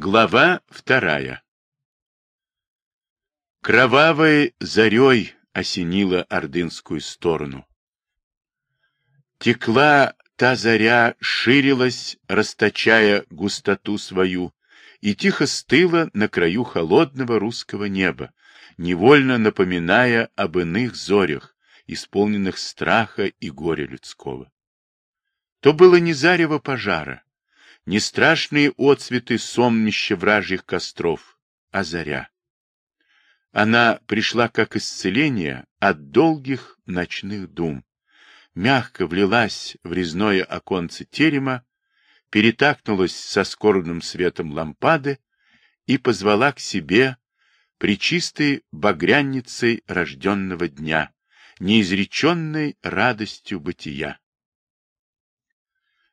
Глава вторая Кровавой зарей осенила ордынскую сторону. Текла та заря, ширилась, расточая густоту свою, и тихо стыла на краю холодного русского неба, невольно напоминая об иных зорях, исполненных страха и горя людского. То было не зарево пожара, не страшные отцветы сомнища вражьих костров, а заря. Она пришла как исцеление от долгих ночных дум, мягко влилась в резное оконце терема, перетакнулась со скорбным светом лампады и позвала к себе причистой багряницей рожденного дня, неизреченной радостью бытия.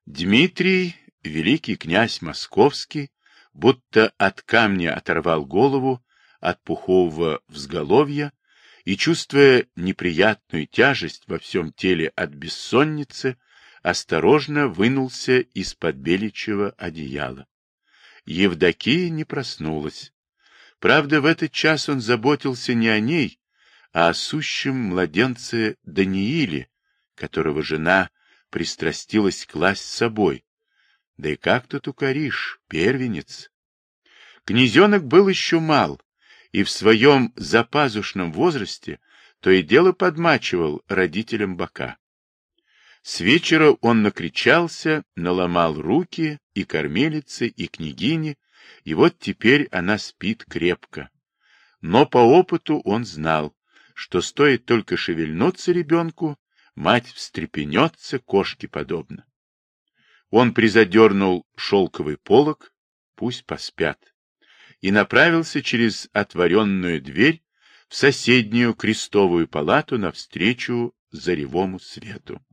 Дмитрий, великий князь московский, будто от камня оторвал голову от пухового взголовья и, чувствуя неприятную тяжесть во всем теле от бессонницы, осторожно вынулся из-под беличьего одеяла. Евдокия не проснулась. Правда, в этот час он заботился не о ней, а о сущем младенце Данииле, которого жена пристрастилась класть с собой. Да и как тут укоришь, первенец? Князенок был еще мал, и в своем запазушном возрасте то и дело подмачивал родителям бока. С вечера он накричался, наломал руки и кормилице, и княгине, и вот теперь она спит крепко. Но по опыту он знал, что стоит только шевельнуться ребенку, мать встрепенется кошке подобно. Он призадернул шелковый полог, пусть поспят и направился через отворенную дверь в соседнюю крестовую палату навстречу заревому свету.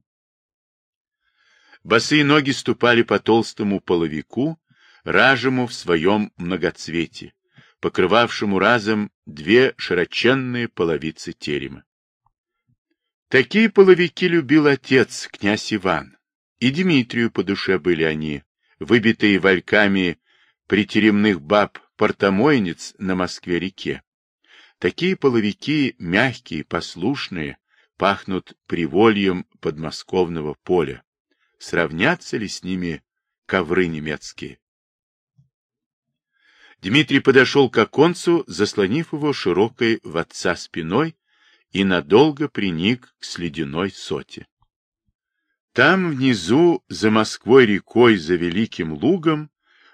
Босые ноги ступали по толстому половику, ражему в своем многоцвете, покрывавшему разом две широченные половицы терема. Такие половики любил отец, князь Иван, и Дмитрию по душе были они, выбитые вальками притеремных баб портомойниц на Москве-реке. Такие половики мягкие, послушные, пахнут привольем подмосковного поля. Сравнятся ли с ними ковры немецкие? Дмитрий подошел к оконцу, заслонив его широкой в отца спиной, и надолго приник к следяной соте. Там внизу, за Москвой рекой, за Великим Лугом,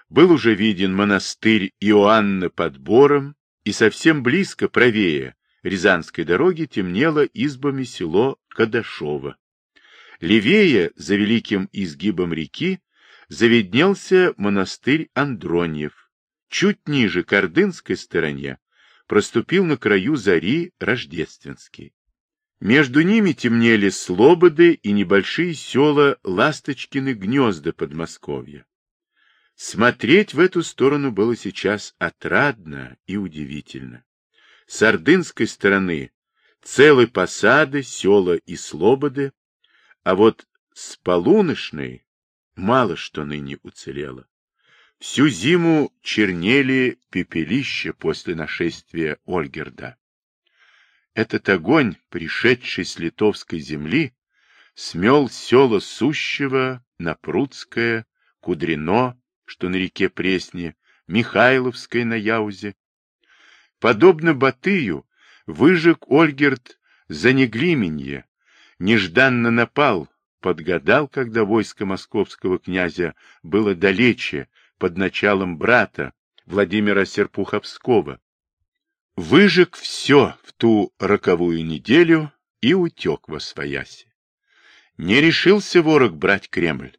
был уже виден монастырь Иоанна под Бором, и совсем близко, правее Рязанской дороги, темнело избами село Кадашово. Левее, за великим изгибом реки, заведнелся монастырь Андроньев. Чуть ниже, к Ордынской стороне, проступил на краю зари Рождественский. Между ними темнели слободы и небольшие села Ласточкины гнезда Подмосковья. Смотреть в эту сторону было сейчас отрадно и удивительно. С ордынской стороны целые посады, села и слободы, а вот с полуношной мало что ныне уцелело. Всю зиму чернели пепелища после нашествия Ольгерда. Этот огонь, пришедший с литовской земли, смел села Сущего, Напрудское, Кудрино, что на реке Пресне, Михайловской на Яузе. Подобно Батыю, выжег Ольгерт за неглименье, нежданно напал, подгадал, когда войско московского князя было далече, под началом брата Владимира Серпуховского. Выжег все в ту роковую неделю и утек во свояси. Не решился ворог брать Кремль.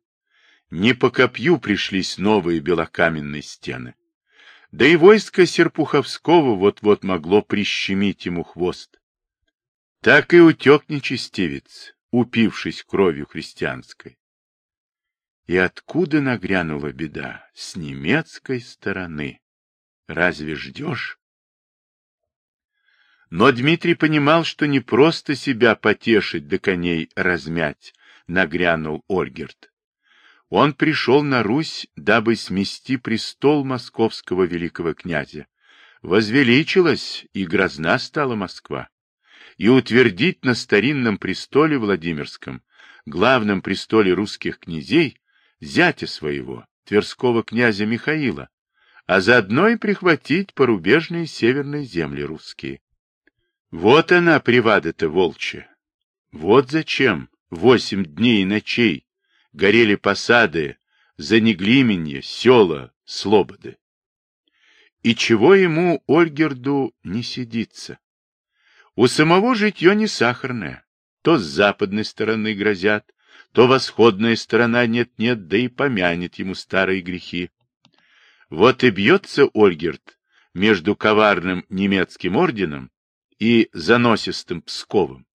Не по копью пришлись новые белокаменные стены. Да и войско Серпуховского вот-вот могло прищемить ему хвост. Так и утек нечестивец, упившись кровью христианской. И откуда нагрянула беда? С немецкой стороны. Разве ждешь? Но Дмитрий понимал, что не просто себя потешить до коней размять, нагрянул Ольгерт. Он пришел на Русь, дабы смести престол московского великого князя. Возвеличилась и грозна стала Москва. И утвердить на старинном престоле Владимирском, главном престоле русских князей, зятя своего, Тверского князя Михаила, а заодно и прихватить порубежные северные земли русские. Вот она, привада-то волчья. Вот зачем восемь дней и ночей горели посады, занеглименье, села, слободы. И чего ему, Ольгерду, не сидится? У самого житье не сахарное. То с западной стороны грозят, то восходная сторона нет-нет, да и помянет ему старые грехи. Вот и бьется Ольгерд между коварным немецким орденом и заносистым Псковым.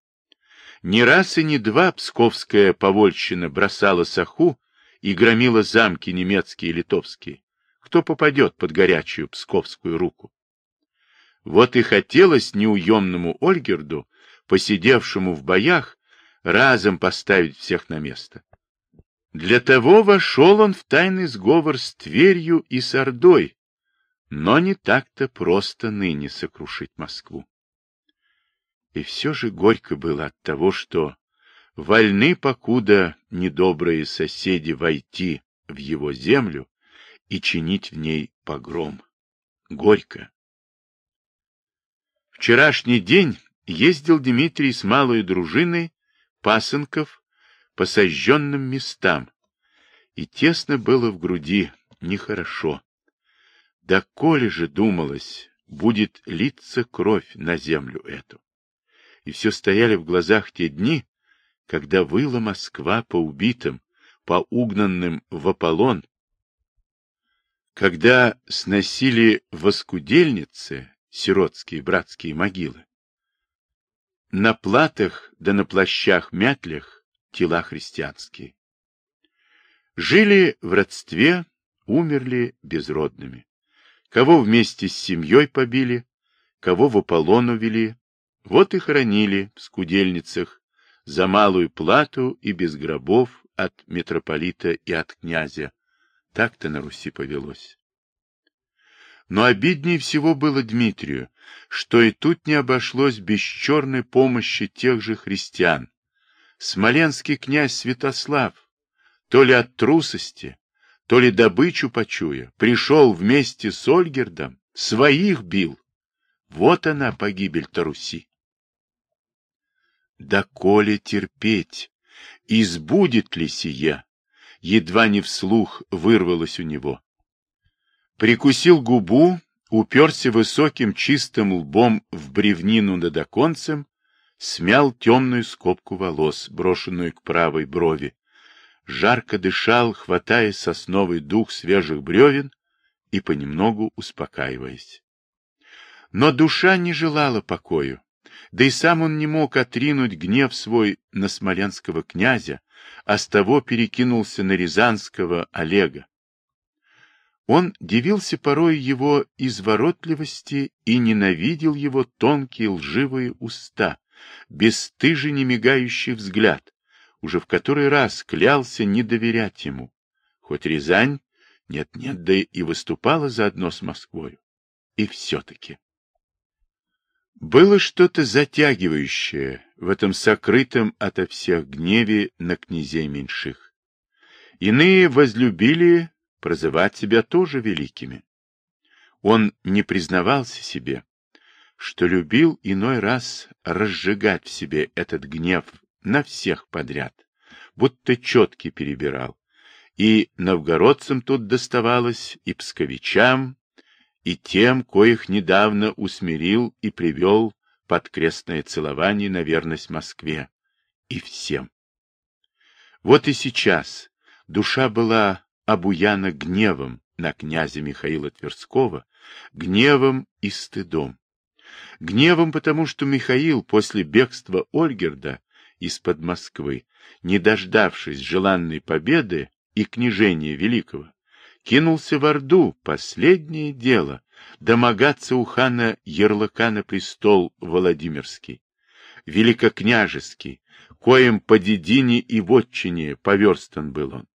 Не раз и не два псковская повольщина бросала саху и громила замки немецкие и литовские. Кто попадет под горячую псковскую руку? Вот и хотелось неуемному Ольгерду, посидевшему в боях, разом поставить всех на место. Для того вошел он в тайный сговор с Тверью и с Ордой, но не так-то просто ныне сокрушить Москву. И все же горько было от того, что вольны покуда недобрые соседи войти в его землю и чинить в ней погром. Горько. Вчерашний день ездил Дмитрий с малой дружиной пасынков по сожженным местам, и тесно было в груди, нехорошо. Да коли же, думалось, будет литься кровь на землю эту и все стояли в глазах те дни, когда выла Москва по убитым, по угнанным в Аполлон, когда сносили воскудельницы сиротские братские могилы. На платах да на плащах-мятлях тела христианские. Жили в родстве, умерли безродными. Кого вместе с семьей побили, кого в Аполлон увели, вот и хоронили в скудельницах за малую плату и без гробов от митрополита и от князя. Так-то на Руси повелось. Но обиднее всего было Дмитрию, что и тут не обошлось без черной помощи тех же христиан. Смоленский князь Святослав, то ли от трусости, то ли добычу почуя, пришел вместе с Ольгердом, своих бил. Вот она, погибель-то Руси. Да коли терпеть, избудет ли сия? Едва не вслух вырвалось у него. Прикусил губу, уперся высоким чистым лбом в бревнину над оконцем, смял темную скобку волос, брошенную к правой брови, жарко дышал, хватая сосновый дух свежих бревен и понемногу успокаиваясь. Но душа не желала покою, да и сам он не мог отринуть гнев свой на смоленского князя, а с того перекинулся на рязанского Олега. Он дивился порой его изворотливости и ненавидел его тонкие лживые уста, бесстыжий немигающий взгляд, уже в который раз клялся не доверять ему, хоть Рязань нет-нет, да и выступала заодно с Москвою. И все-таки. Было что-то затягивающее в этом сокрытом ото всех гневе на князей меньших. Иные возлюбили прозывать себя тоже великими. Он не признавался себе, что любил иной раз разжигать в себе этот гнев на всех подряд, будто четки перебирал. И новгородцам тут доставалось, и псковичам, и тем, коих недавно усмирил и привел под крестное целование на верность Москве, и всем. Вот и сейчас душа была обуяна гневом на князя Михаила Тверского, гневом и стыдом. Гневом, потому что Михаил после бегства Ольгерда из-под Москвы, не дождавшись желанной победы и княжения великого, кинулся в Орду, последнее дело, домогаться у хана ярлыка на престол Владимирский, великокняжеский, коим по дедине и вотчине поверстан был он.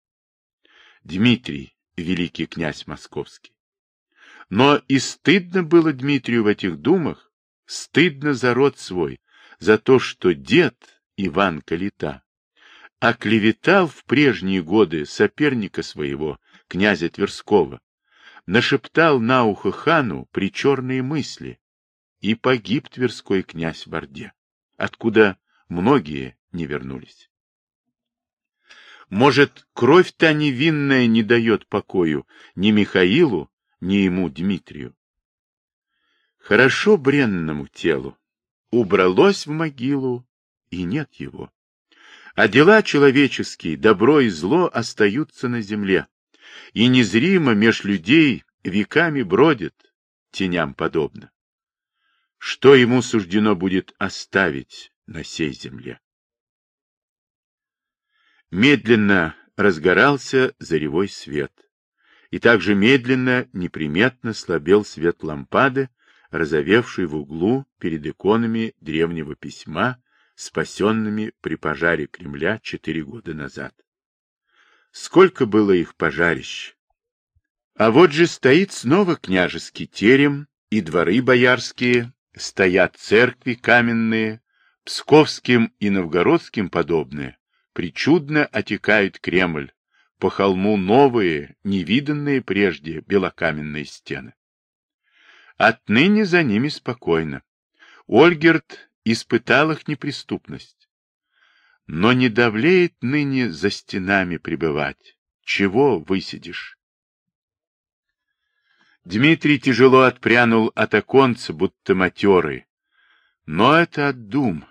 Дмитрий, великий князь московский. Но и стыдно было Дмитрию в этих думах, стыдно за род свой, за то, что дед Иван Калита оклеветал в прежние годы соперника своего, князя Тверского, нашептал на ухо хану причерные мысли, и погиб Тверской князь в Орде, откуда многие не вернулись. Может, кровь та невинная не дает покою ни Михаилу, ни ему, Дмитрию. Хорошо бренному телу, убралось в могилу, и нет его. А дела человеческие, добро и зло остаются на земле, и незримо меж людей веками бродят, теням подобно. Что ему суждено будет оставить на сей земле? Медленно разгорался заревой свет, и также медленно, неприметно слабел свет лампады, разовевший в углу перед иконами древнего письма, спасенными при пожаре Кремля четыре года назад. Сколько было их пожарищ! А вот же стоит снова княжеский терем, и дворы боярские, стоят церкви каменные, псковским и новгородским подобные, причудно отекает Кремль, по холму новые, невиданные прежде белокаменные стены. Отныне за ними спокойно. Ольгерт испытал их неприступность. Но не давлеет ныне за стенами пребывать. Чего высидишь? Дмитрий тяжело отпрянул от оконца, будто матерый. Но это от дум.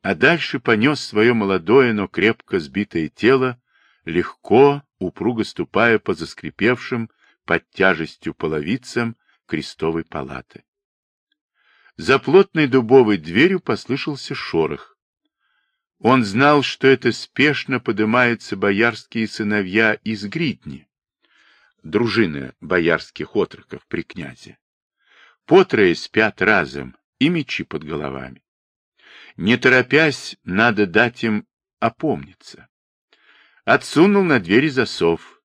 А дальше понес свое молодое, но крепко сбитое тело, легко, упруго ступая по заскрипевшим под тяжестью половицам крестовой палаты. За плотной дубовой дверью послышался шорох. Он знал, что это спешно поднимаются боярские сыновья из Гридни, дружина боярских отроков при князе. Потрое спят разом и мечи под головами. Не торопясь, надо дать им опомниться. Отсунул на двери засов,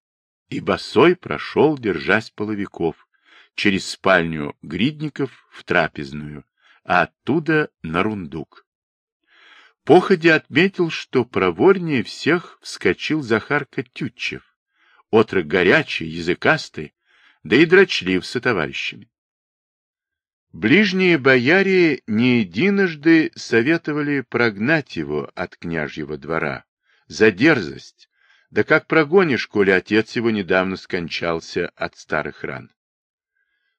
и босой прошел, держась половиков, через спальню гридников в трапезную, а оттуда на рундук. Походя отметил, что проворнее всех вскочил Захарка Тютчев, отрок горячий, языкастый, да и дрочлив со товарищами. Ближние бояре не единожды советовали прогнать его от княжьего двора за дерзость, да как прогонишь, коли отец его недавно скончался от старых ран.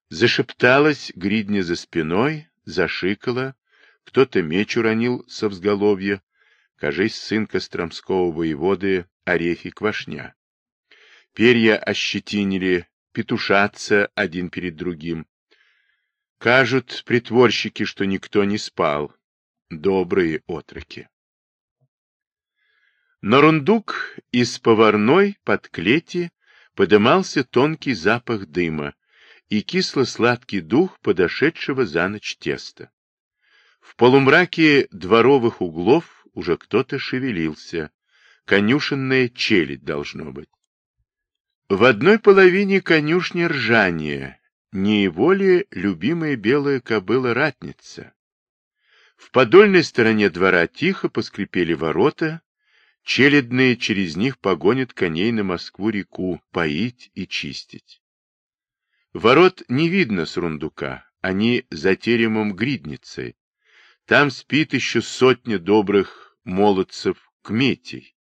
Зашепталась гридня за спиной, зашикала, кто-то меч уронил со взголовья, кажись, сын Костромского воеводы Орехи Квашня. Перья ощетинили, петушатся один перед другим. Кажут притворщики, что никто не спал. Добрые отроки. На рундук из поварной под клети подымался тонкий запах дыма, и кисло-сладкий дух подошедшего за ночь теста. В полумраке дворовых углов уже кто-то шевелился. Конюшенная челядь должно быть. В одной половине конюшни ржание, не его ли любимая белая кобыла-ратница. В подольной стороне двора тихо поскрипели ворота, челядные через них погонят коней на Москву-реку поить и чистить. Ворот не видно с рундука, они за теремом гридницы. Там спит еще сотня добрых молодцев кметей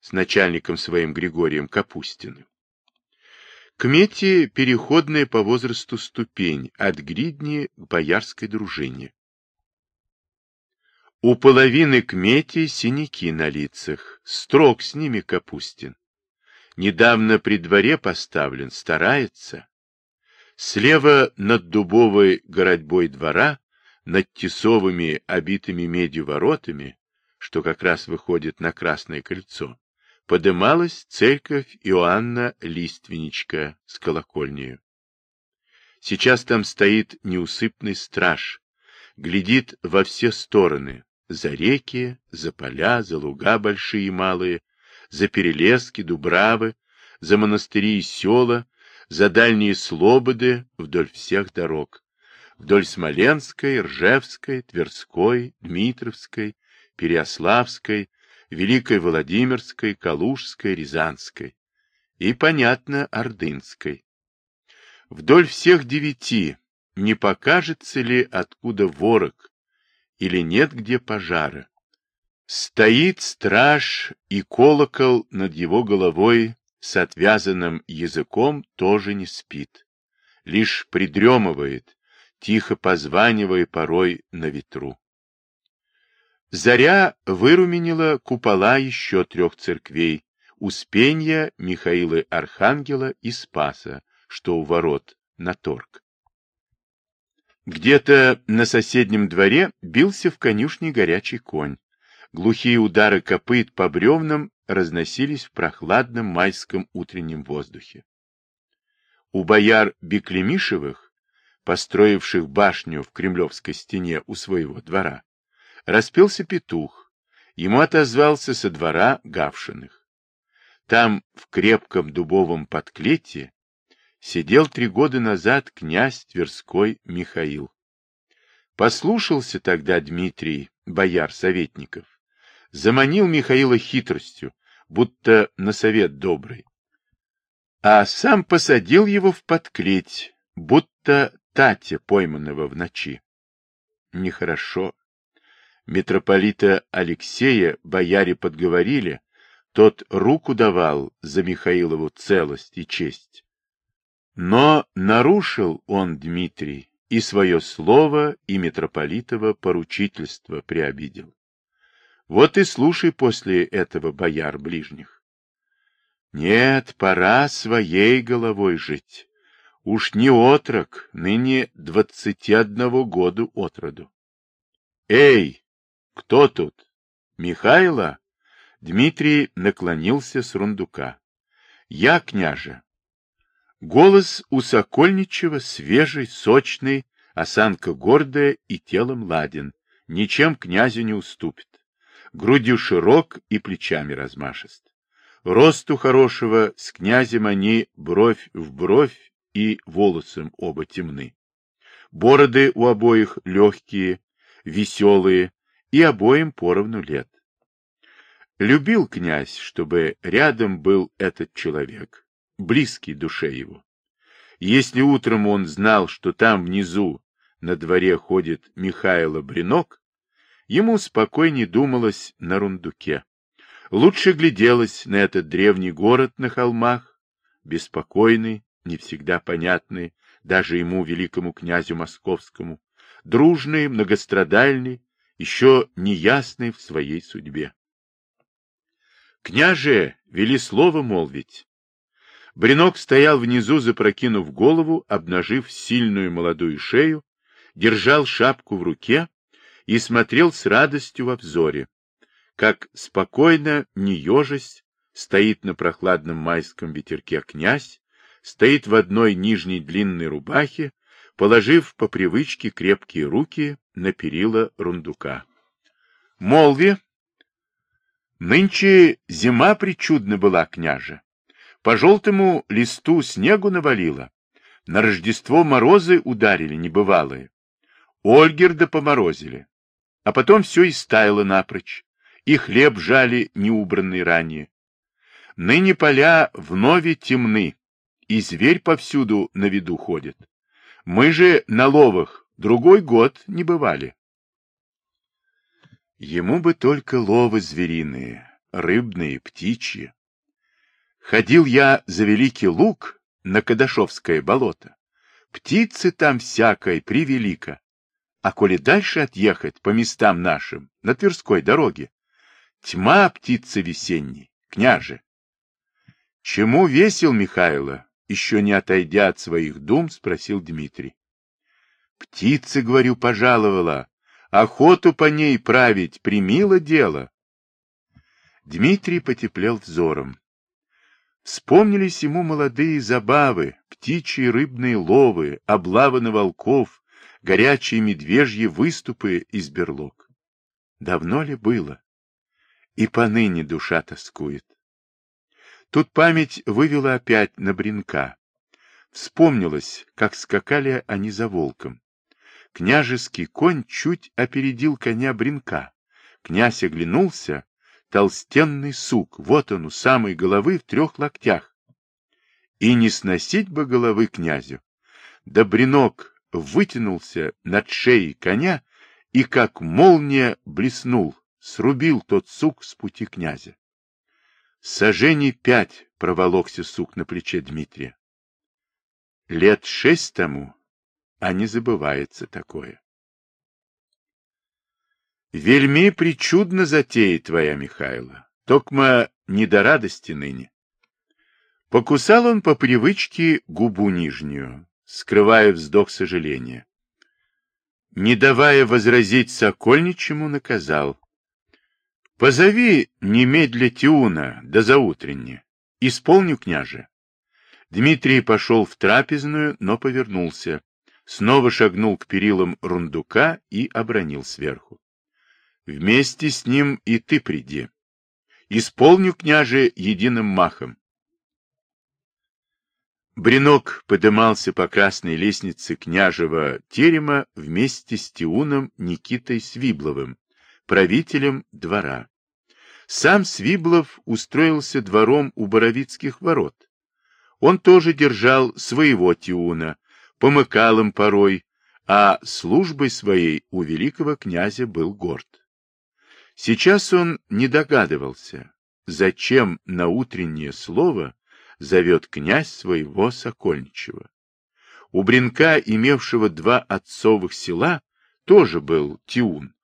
с начальником своим Григорием Капустиным. Кмети – переходная по возрасту ступень от гридни к боярской дружине. У половины кмети синяки на лицах, строг с ними Капустин недавно при дворе поставлен, старается. Слева над дубовой городьбой двора, над тесовыми, обитыми медью воротами, что как раз выходит на Красное кольцо, подымалась церковь Иоанна Лиственничка с колокольнею. Сейчас там стоит неусыпный страж, глядит во все стороны, за реки, за поля, за луга большие и малые, за перелески, дубравы, за монастыри и села, за дальние слободы вдоль всех дорог. Вдоль Смоленской, Ржевской, Тверской, Дмитровской, Переославской, Великой Владимирской, Калужской, Рязанской и, понятно, Ордынской. Вдоль всех девяти не покажется ли откуда ворог или нет где пожара. Стоит страж, и колокол над его головой с отвязанным языком тоже не спит. Лишь придремывает, тихо позванивая порой на ветру. Заря выруменила купола еще трех церквей, Успенья, Михаила Архангела и Спаса, что у ворот, на торг. Где-то на соседнем дворе бился в конюшне горячий конь. Глухие удары копыт по бревнам разносились в прохладном майском утреннем воздухе. У бояр Беклемишевых, построивших башню в Кремлевской стене у своего двора, распелся петух. Ему отозвался со двора Гавшиных. Там, в крепком дубовом подклете, сидел три года назад князь Тверской Михаил. Послушался тогда Дмитрий, бояр советников, заманил Михаила хитростью, будто на совет добрый, а сам посадил его в подклеть, будто Татя, пойманного в ночи. Нехорошо. Митрополита Алексея бояре подговорили, тот руку давал за Михаилову целость и честь. Но нарушил он, Дмитрий, и свое слово, и митрополитово поручительство приобидел. Вот и слушай после этого бояр ближних. Нет, пора своей головой жить. Уж не отрок, ныне двадцати одного году от роду. Эй, кто тут? Михайло? Дмитрий наклонился с рундука. Я, княже. Голос у Сокольничева свежий, сочный, осанка гордая и телом ладен, ничем князю не уступит. Грудью широк и плечами размашист. Росту хорошего с князем они бровь в бровь и волосом оба темны. Бороды у обоих легкие, веселые, и обоим поровну лет. Любил князь, чтобы рядом был этот человек, близкий душе его. Если утром он знал, что там внизу на дворе ходит Михайло Бринок, ему спокойнее думалось на рундуке. Лучше гляделось на этот древний город на холмах, беспокойный, не всегда понятный, даже ему, великому князю московскому, дружный, многострадальный, еще неясный в своей судьбе. Княже, вели слово молвить. Бринок стоял внизу, запрокинув голову, обнажив сильную молодую шею, держал шапку в руке и смотрел с радостью во взоре, как спокойно, не ежась, стоит на прохладном майском ветерке князь, стоит в одной нижней длинной рубахе, положив по привычке крепкие руки на перила рундука. Молви, нынче зима причудна была, княже. По желтому листу снегу навалило. На Рождество морозы ударили небывалые. Ольгерда поморозили. А потом все и стаяло напрочь. И хлеб жали неубранный ранее. Ныне поля вновь темны, и зверь повсюду на виду ходит. Мы же на ловах другой год не бывали. Ему бы только ловы звериные, рыбные, птичьи. Ходил я за Великий Луг на Кадашовское болото. Птицы там всякой превелика. А коли дальше отъехать по местам нашим, на Тверской дороге, тьма птицы весенней, княже. Чему весел Михайло? Еще не отойдя от своих дум, спросил Дмитрий. Птица, говорю, пожаловала. Охоту по ней править примило дело. Дмитрий потеплел взором. Вспомнились ему молодые забавы, птичьи рыбные ловы, облавы на волков, горячие медвежьи выступы из берлог. Давно ли было? И поныне душа тоскует. Тут память вывела опять на Бринка. Вспомнилось, как скакали они за волком. Княжеский конь чуть опередил коня Бринка. Князь оглянулся, толстенный сук, вот он у самой головы в трех локтях. И не сносить бы головы князю. Да Бринок вытянулся над шеей коня и, как молния, блеснул, срубил тот сук с пути князя. Сожжений пять проволокся сук на плече Дмитрия. Лет шесть тому, а не забывается такое. Вельми причудно затея твоя, Михайло, токма не до радости ныне. Покусал он по привычке губу нижнюю, скрывая вздох сожаления. Не давая возразить Сокольничему, наказал. Позови немедля Тиуна, да заутренне. Исполню, княже. Дмитрий пошел в трапезную, но повернулся. Снова шагнул к перилам рундука и обронил сверху. Вместе с ним и ты приди. Исполню, княже, единым махом. Бринок подымался по красной лестнице княжего терема вместе с Тиуном Никитой Свибловым, правителем двора. Сам Свиблов устроился двором у Боровицких ворот. Он тоже держал своего Тиуна, помыкал им порой, а службой своей у великого князя был горд. Сейчас он не догадывался, зачем на утреннее слово зовет князь своего Сокольничего. У Бринка, имевшего два отцовых села, тоже был Тиун.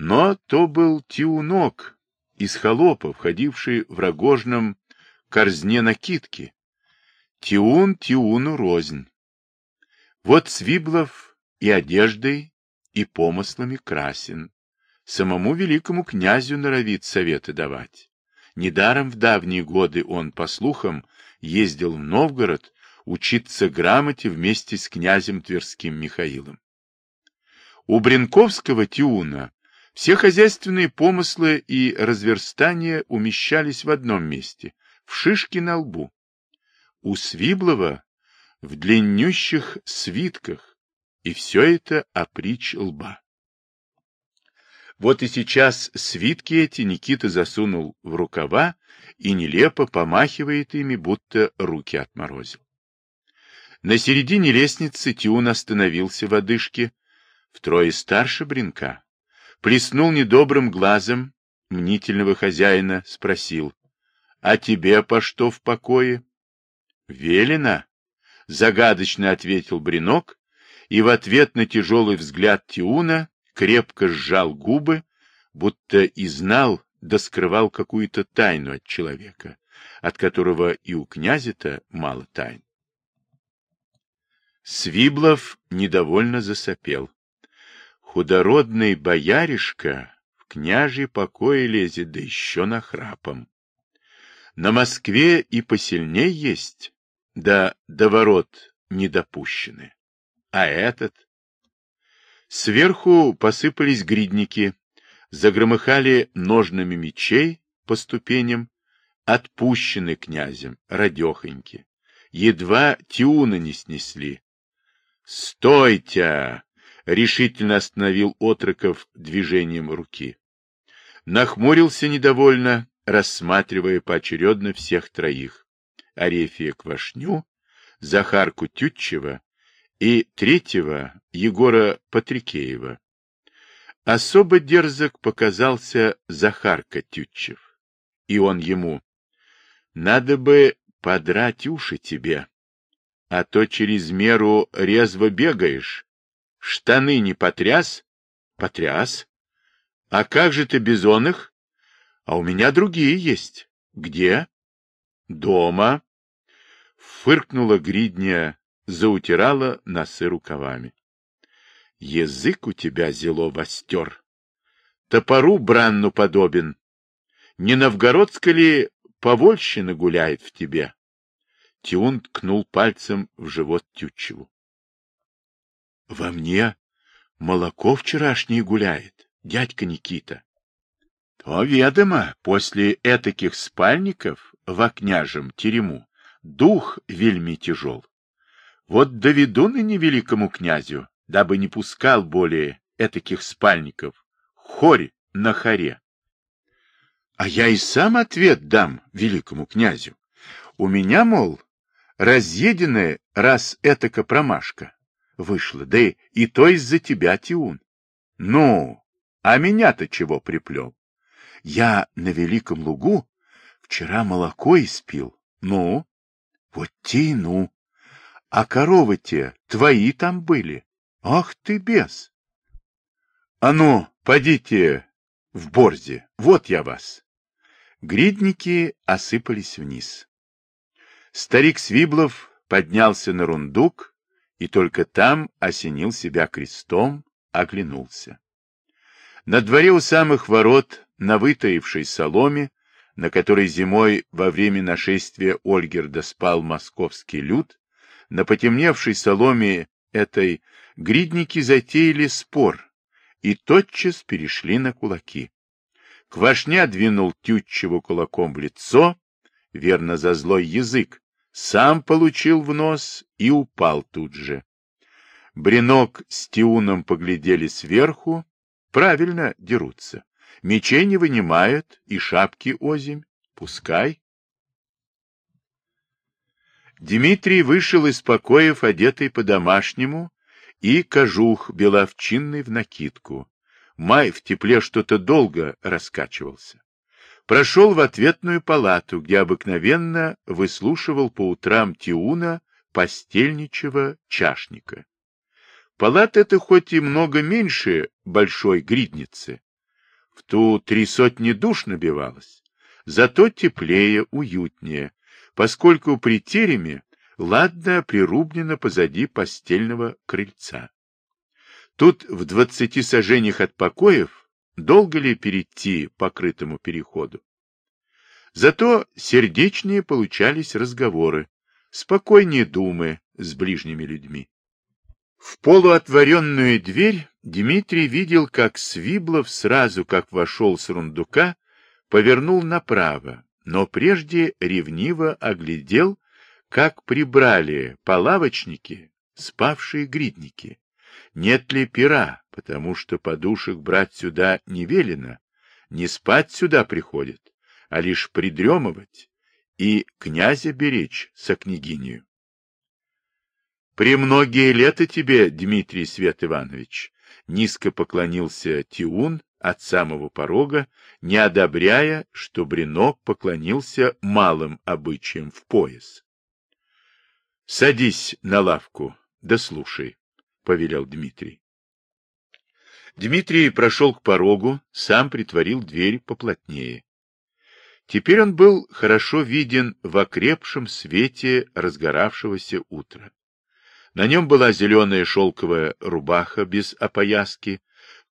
Но то был Тиунок из холопов, ходивший в рогожном корзне накидки. Тиун Тиуну рознь. Вот Свиблов и одеждой, и помыслами красен. Самому великому князю норовит советы давать. Недаром в давние годы он, по слухам, ездил в Новгород учиться грамоте вместе с князем Тверским Михаилом. У Бренковского Тиуна все хозяйственные помыслы и разверстания умещались в одном месте, в шишке на лбу. У Свиблова в длиннющих свитках, и все это опричь лба. Вот и сейчас свитки эти Никита засунул в рукава и нелепо помахивает ими, будто руки отморозил. На середине лестницы Тиун остановился в одышке, втрое старше Бринка. Плеснул недобрым глазом мнительного хозяина, спросил, «А тебе по что в покое?» «Велено», — загадочно ответил Бринок, и в ответ на тяжелый взгляд Тиуна крепко сжал губы, будто и знал, да скрывал какую-то тайну от человека, от которого и у князя-то мало тайн. Свиблов недовольно засопел. Худородный бояришка в княжий покое лезет, да еще нахрапом. На Москве и посильней есть, да до ворот не допущены. А этот Сверху посыпались гридники, загромыхали ножными мечей по ступеням, отпущены князем, радехоньки. Едва тиуна не снесли. «Стойте!» — решительно остановил отроков движением руки. Нахмурился недовольно, рассматривая поочередно всех троих. Арефия Квашню, Захарку Тютчева и третьего Егора Патрикеева. Особо дерзок показался Захарка Тютчев. И он ему. Надо бы подрать уши тебе, а то через меру резво бегаешь. Штаны не потряс? Потряс. А как же ты без он? А у меня другие есть. Где? Дома. Фыркнула гридня заутирала носы рукавами. Язык у тебя зело востер. Топору бранну подобен. Не новгородска ли повольщина гуляет в тебе? Тиун ткнул пальцем в живот Тютчеву. — Во мне молоко вчерашнее гуляет, дядька Никита. То ведомо, после этаких спальников во княжем терему дух вельми тяжел. Вот доведу ныне великому князю, дабы не пускал более этаких спальников, хорь на хоре. А я и сам ответ дам великому князю. У меня, мол, разъеденная раз этака промашка вышла, да и, и то из-за тебя, Тиун. Ну, а меня-то чего приплел? Я на Великом Лугу вчера молоко испил. Ну, вот те ну. А коровы те твои там были. Ах ты бес! А ну, подите в борзе, вот я вас. Гридники осыпались вниз. Старик Свиблов поднялся на рундук и только там осенил себя крестом, оглянулся. На дворе у самых ворот, на вытаившей соломе, на которой зимой во время нашествия Ольгерда спал московский люд, на потемневшей соломе этой гридники затеяли спор и тотчас перешли на кулаки. Квашня двинул Тютчеву кулаком в лицо, верно за злой язык, сам получил в нос и упал тут же. Бринок с Тиуном поглядели сверху, правильно дерутся. Мечей не вынимают и шапки озимь, пускай. Дмитрий вышел из покоев, одетый по-домашнему, и кожух беловчинный в накидку. Май в тепле что-то долго раскачивался. Прошел в ответную палату, где обыкновенно выслушивал по утрам Тиуна постельничего чашника. Палата эта хоть и много меньше большой гридницы, в ту три сотни душ набивалось, зато теплее, уютнее, поскольку при тереме ладно прирубнено позади постельного крыльца. Тут в двадцати сажениях от покоев долго ли перейти по крытому переходу? Зато сердечнее получались разговоры, спокойнее думы с ближними людьми. В полуотворенную дверь Дмитрий видел, как Свиблов сразу, как вошел с рундука, повернул направо, но прежде ревниво оглядел, как прибрали полавочники спавшие гридники. Нет ли пера, потому что подушек брать сюда не велено, не спать сюда приходит, а лишь придремывать и князя беречь со княгинью. «Премногие лета тебе, Дмитрий Свет Иванович!» Низко поклонился Тиун от самого порога, не одобряя, что Бринок поклонился малым обычаям в пояс. «Садись на лавку, да слушай», — повелел Дмитрий. Дмитрий прошел к порогу, сам притворил дверь поплотнее. Теперь он был хорошо виден в окрепшем свете разгоравшегося утра. На нем была зеленая шелковая рубаха без опояски,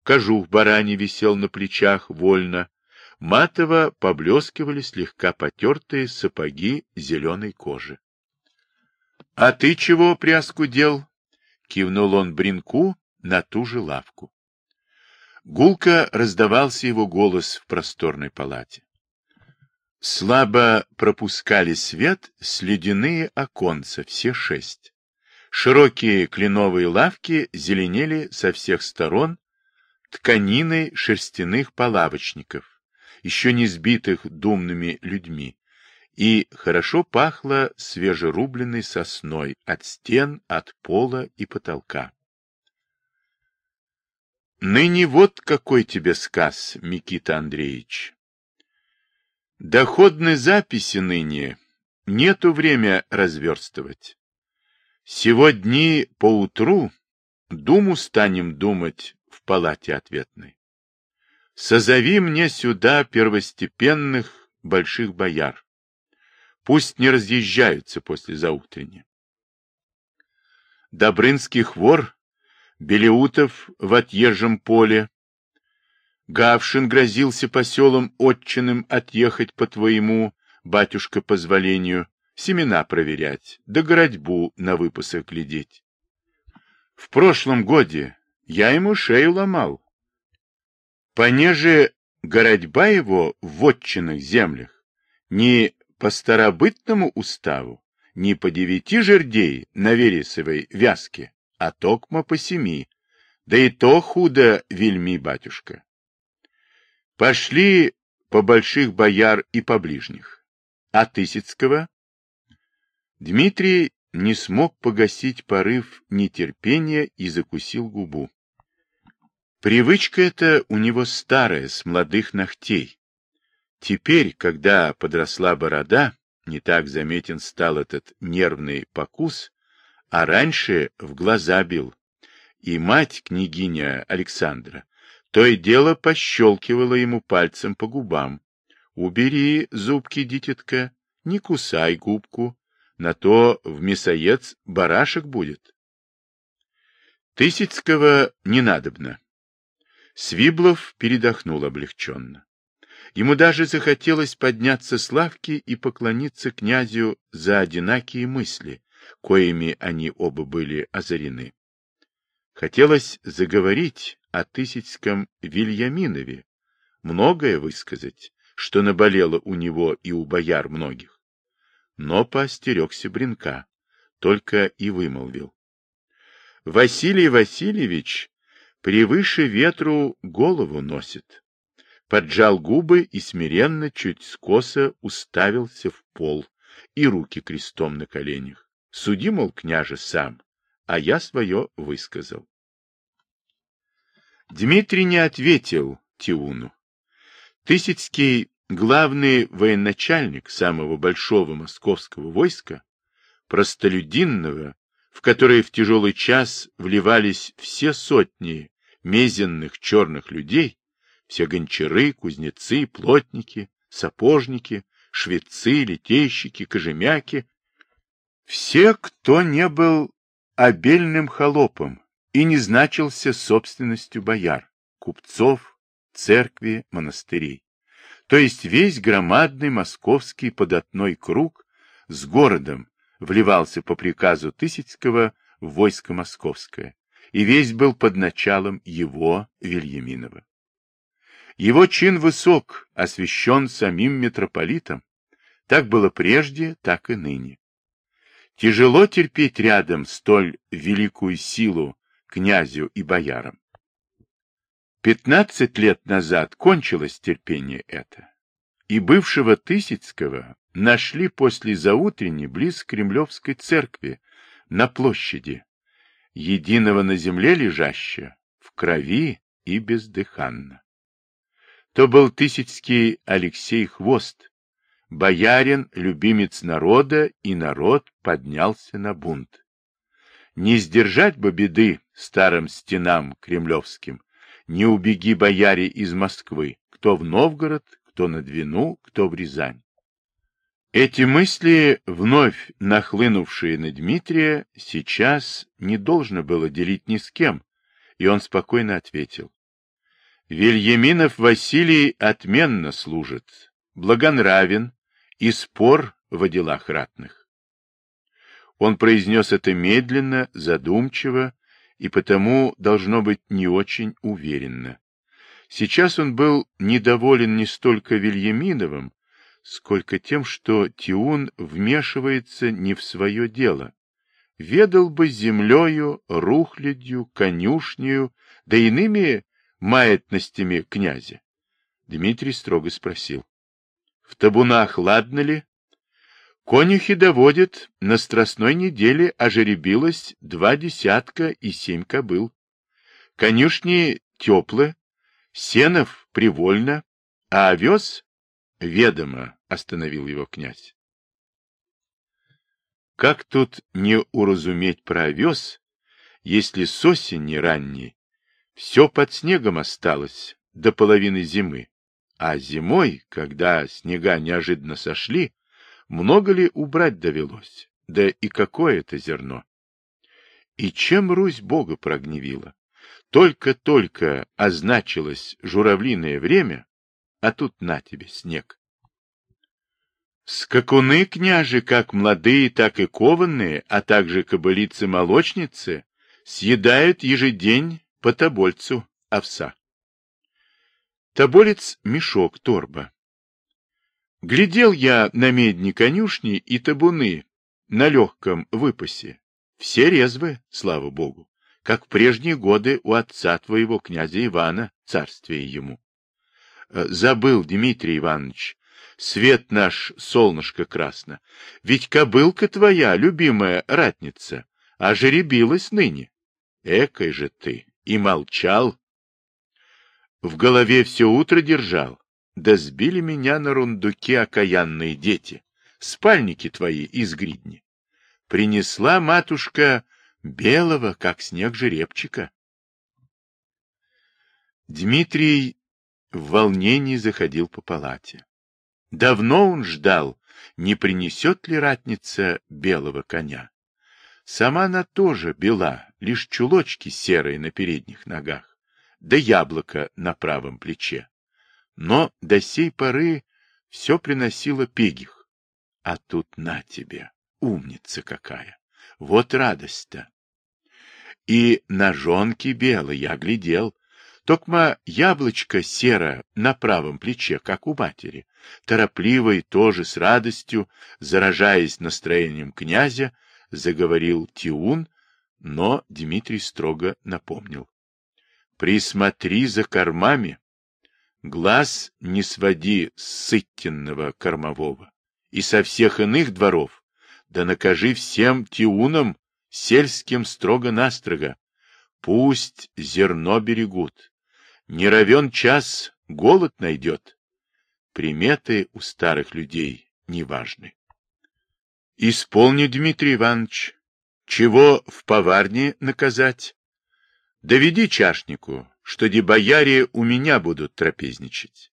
кожух барани висел на плечах вольно, матово поблескивали слегка потертые сапоги зеленой кожи. — А ты чего приоскудел? — кивнул он Бринку на ту же лавку. Гулко раздавался его голос в просторной палате. Слабо пропускали свет слюдяные оконца, все шесть. Широкие кленовые лавки зеленели со всех сторон тканиной шерстяных полавочников, еще не сбитых думными людьми, и хорошо пахло свежерубленной сосной от стен, от пола и потолка. Ныне вот какой тебе сказ, Микита Андреевич. Доходной записи ныне нету время разверстывать. Сегодня поутру думу станем думать в палате ответной. Созови мне сюда первостепенных больших бояр. Пусть не разъезжаются после заутрення. Добрынский хвор, Белеутов в отъезжем поле. Гавшин грозился по селам отчиным отъехать по твоему, батюшка, позволению семена проверять, да городьбу на выпасах глядеть. В прошлом годе я ему шею ломал. Понеже городьба его в вотчинных землях не по старобытному уставу, не по девяти жердей на вересовой вязке, а токмо по семи, да и то худо вельми, батюшка. Пошли по больших бояр и по ближних. А Тысяцкого? Дмитрий не смог погасить порыв нетерпения и закусил губу. Привычка эта у него старая, с молодых ногтей. Теперь, когда подросла борода, не так заметен стал этот нервный покус, а раньше в глаза бил. И мать, княгиня Александра, то и дело пощелкивала ему пальцем по губам. «Убери зубки, дитятка, не кусай губку, на то в мясоец барашек будет». Тысяцкого не надобно. Свиблов передохнул облегченно. Ему даже захотелось подняться с лавки и поклониться князю за одинакие мысли, коими они оба были озарены. Хотелось заговорить о Тысяцком Вильяминове, многое высказать, что наболело у него и у бояр многих. Но поостерегся Бринка, только и вымолвил. Василий Васильевич превыше ветру голову носит. Поджал губы и смиренно, чуть скосо уставился в пол и руки крестом на коленях. Суди, мол, княже, сам, а я свое высказал. Дмитрий не ответил Тиуну. Тысяцкий, главный военачальник самого большого московского войска, простолюдинного, в которое в тяжелый час вливались все сотни мезенных черных людей, все гончары, кузнецы, плотники, сапожники, швецы, литейщики, кожемяки, все, кто не был обельным холопом и не значился собственностью бояр, купцов, церкви, монастырей. То есть весь громадный московский податной круг с городом вливался по приказу Тысяцкого в войско московское, и весь был под началом его, Вильяминова. Его чин высок, освящен самим митрополитом. Так было прежде, так и ныне. Тяжело терпеть рядом столь великую силу князю и боярам. Пятнадцать лет назад кончилось терпение это, и бывшего Тысяцкого нашли после заутренней близ Кремлевской церкви на площади, единого на земле лежащего, в крови и бездыханно. То был Тысяцкий Алексей Хвост, боярин, любимец народа, и народ поднялся на бунт. Не сдержать бы беды старым стенам кремлевским, не убеги бояре из Москвы, кто в Новгород, кто на Двину, кто в Рязань. Эти мысли, вновь нахлынувшие на Дмитрия, сейчас не должно было делить ни с кем, и он спокойно ответил. Вильяминов Василий отменно служит, благонравен, и спор в делах ратных. Он произнес это медленно, задумчиво и потому, должно быть, не очень уверенно. Сейчас он был недоволен не столько Вильяминовым, сколько тем, что Тиун вмешивается не в свое дело. Ведал бы землею, рухлядью, конюшнею, да иными маятностями князя. Дмитрий строго спросил. В табунах ладно ли? Конюхи доводят, на страстной неделе ожеребилось два десятка и семь кобыл. Конюшни теплы, сенов привольно, а овес ведомо, остановил его князь. Как тут не уразуметь про овес, если с осени ранней все под снегом осталось до половины зимы, а зимой, когда снега неожиданно сошли, много ли убрать довелось? Да и какое это зерно? И чем Русь Бога прогневила? Только-только означилось журавлиное время, а тут на тебе снег. Скакуны, княжи, как молодые, так и кованные, а также кобылицы-молочницы, съедают ежедень по тобольцу овса. Тоболец — мешок, торба. Глядел я на медни конюшни и табуны на легком выпасе. Все резвы, слава богу, как в прежние годы у отца твоего, князя Ивана, царствие ему. Э, забыл, Дмитрий Иванович, свет наш, солнышко красно, ведь кобылка твоя, любимая ратница, ожеребилась ныне. Экой же ты, и молчал. В голове все утро держал, да сбили меня на рундуке окаянные дети, спальники твои из гридни. Принесла матушка белого, как снег жеребчика. Дмитрий в волнении заходил по палате. Давно он ждал, не принесет ли ратница белого коня. Сама она тоже бела, лишь чулочки серые на передних ногах, да яблоко на правом плече. Но до сей поры все приносило пегих. А тут на тебе, умница какая! Вот радость-то! И ножонки белые я глядел. Токма яблочко серо на правом плече, как у матери. Торопливо тоже с радостью, заражаясь настроением князя, заговорил Тиун, но Дмитрий строго напомнил. Присмотри за кормами, Глаз не своди с сытенного кормового и со всех иных дворов, да накажи всем тиунам сельским строго-настрого. Пусть зерно берегут. Не равен час голод найдет. Приметы у старых людей неважны. Исполни, Дмитрий Иванович. Чего в поварне наказать? Доведи чашнику, что де бояре у меня будут трапезничать.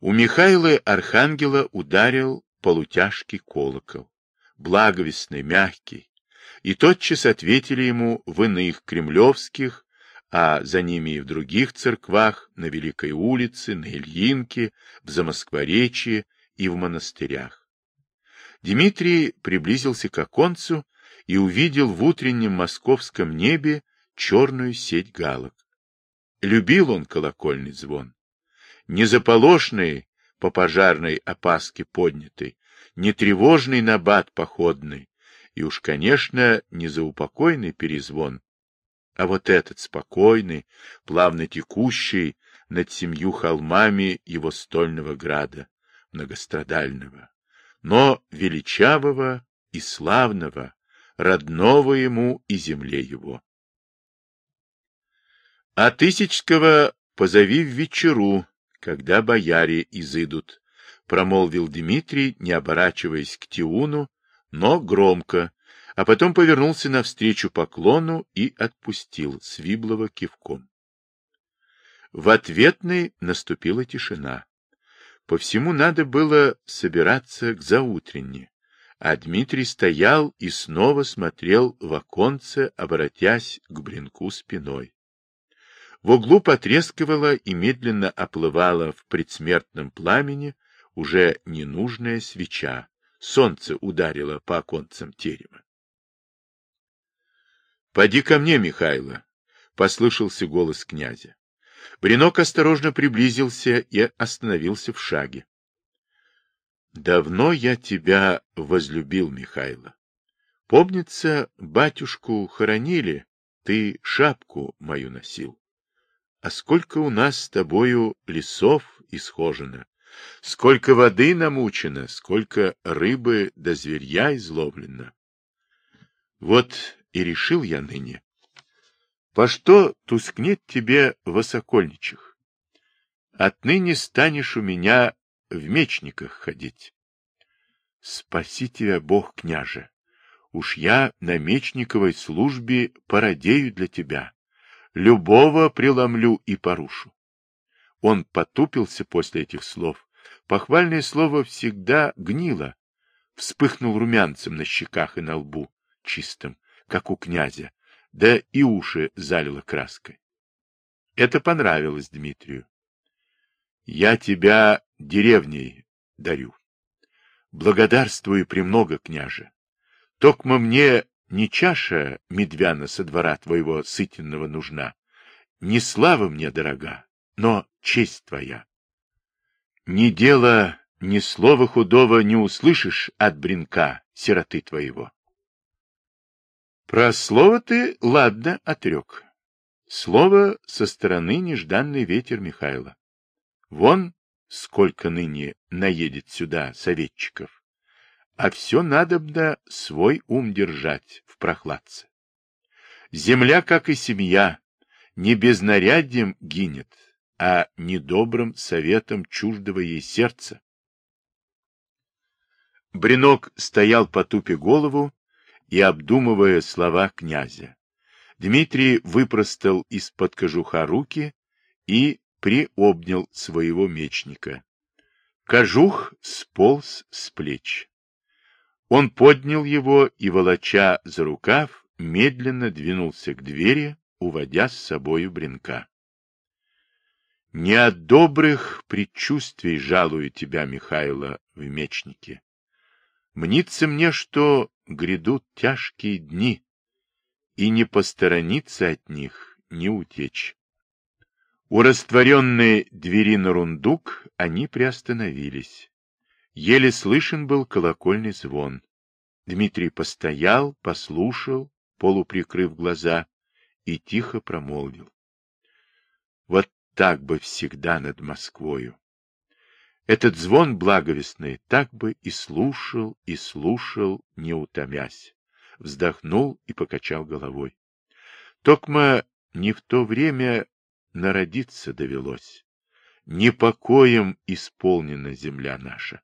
У Михаила Архангела ударил полутяжкий колокол, благовестный, мягкий, и тотчас ответили ему в иных кремлевских, а за ними и в других церквах, на Великой улице, на Ильинке, в Замоскворечье и в монастырях. Дмитрий приблизился к оконцу и увидел в утреннем московском небе черную сеть галок. Любил он колокольный звон. Не заполошный по пожарной опаске поднятый, не тревожный набат походный, и уж, конечно, не заупокойный перезвон, а вот этот спокойный, плавно текущий над семью холмами его стольного града, многострадального, но величавого и славного, родного ему и земле его. А Тысячского позови в вечеру, когда бояре изыдут, — промолвил Дмитрий, не оборачиваясь к Тиуну, но громко, а потом повернулся навстречу поклону и отпустил Свиблова кивком. В ответной наступила тишина. По всему надо было собираться к заутренне, а Дмитрий стоял и снова смотрел в оконце, обратясь к Бринку спиной. В углу потрескивала и медленно оплывала в предсмертном пламени уже ненужная свеча. Солнце ударило по оконцам терема. — Поди ко мне, Михайло! — послышался голос князя. Бринок осторожно приблизился и остановился в шаге. — Давно я тебя возлюбил, Михайло. Помнится, батюшку хоронили, ты шапку мою носил. А сколько у нас с тобою лесов исхожено, сколько воды намучено, сколько рыбы до зверья изловлено. Вот и решил я ныне. По что тускнет тебе в осокольничах? Отныне станешь у меня в мечниках ходить. Спаси тебя, Бог, княже! Уж я на мечниковой службе породею для тебя любого преломлю и порушу. Он потупился после этих слов. Похвальное слово всегда гнило. Вспыхнул румянцем на щеках и на лбу, чистым, как у князя, да и уши залило краской. Это понравилось Дмитрию. Я тебя деревней дарю. Благодарствую премного, княже. Токмо мне не чаша медвяна со двора твоего сытенного нужна, не слава мне дорога, но честь твоя. Ни дела, ни слова худого не услышишь от бренка, сироты твоего. Про слово ты, ладно, отрек. Слово со стороны нежданный ветер Михайла. Вон сколько ныне наедет сюда советчиков. А все надобно свой ум держать в прохладце. Земля, как и семья, не безнарядьем гинет, а недобрым советом чуждого ей сердца. Бринок стоял по тупе голову и обдумывая слова князя. Дмитрий выпростал из-под кожуха руки и приобнял своего мечника. Кожух сполз с плеч. Он поднял его и, волоча за рукав, медленно двинулся к двери, уводя с собою Бринка. Не от добрых предчувствий жалую тебя, Михайло, в мечнике. Мнится мне, что грядут тяжкие дни, и не посторониться от них, не утечь. У растворенной двери на рундук они приостановились. Еле слышен был колокольный звон. Дмитрий постоял, послушал, полуприкрыв глаза, и тихо промолвил. Вот так бы всегда над Москвою. Этот звон благовестный так бы и слушал, и слушал, не утомясь. Вздохнул и покачал головой. Токма не в то время народиться довелось. Непокоем исполнена земля наша.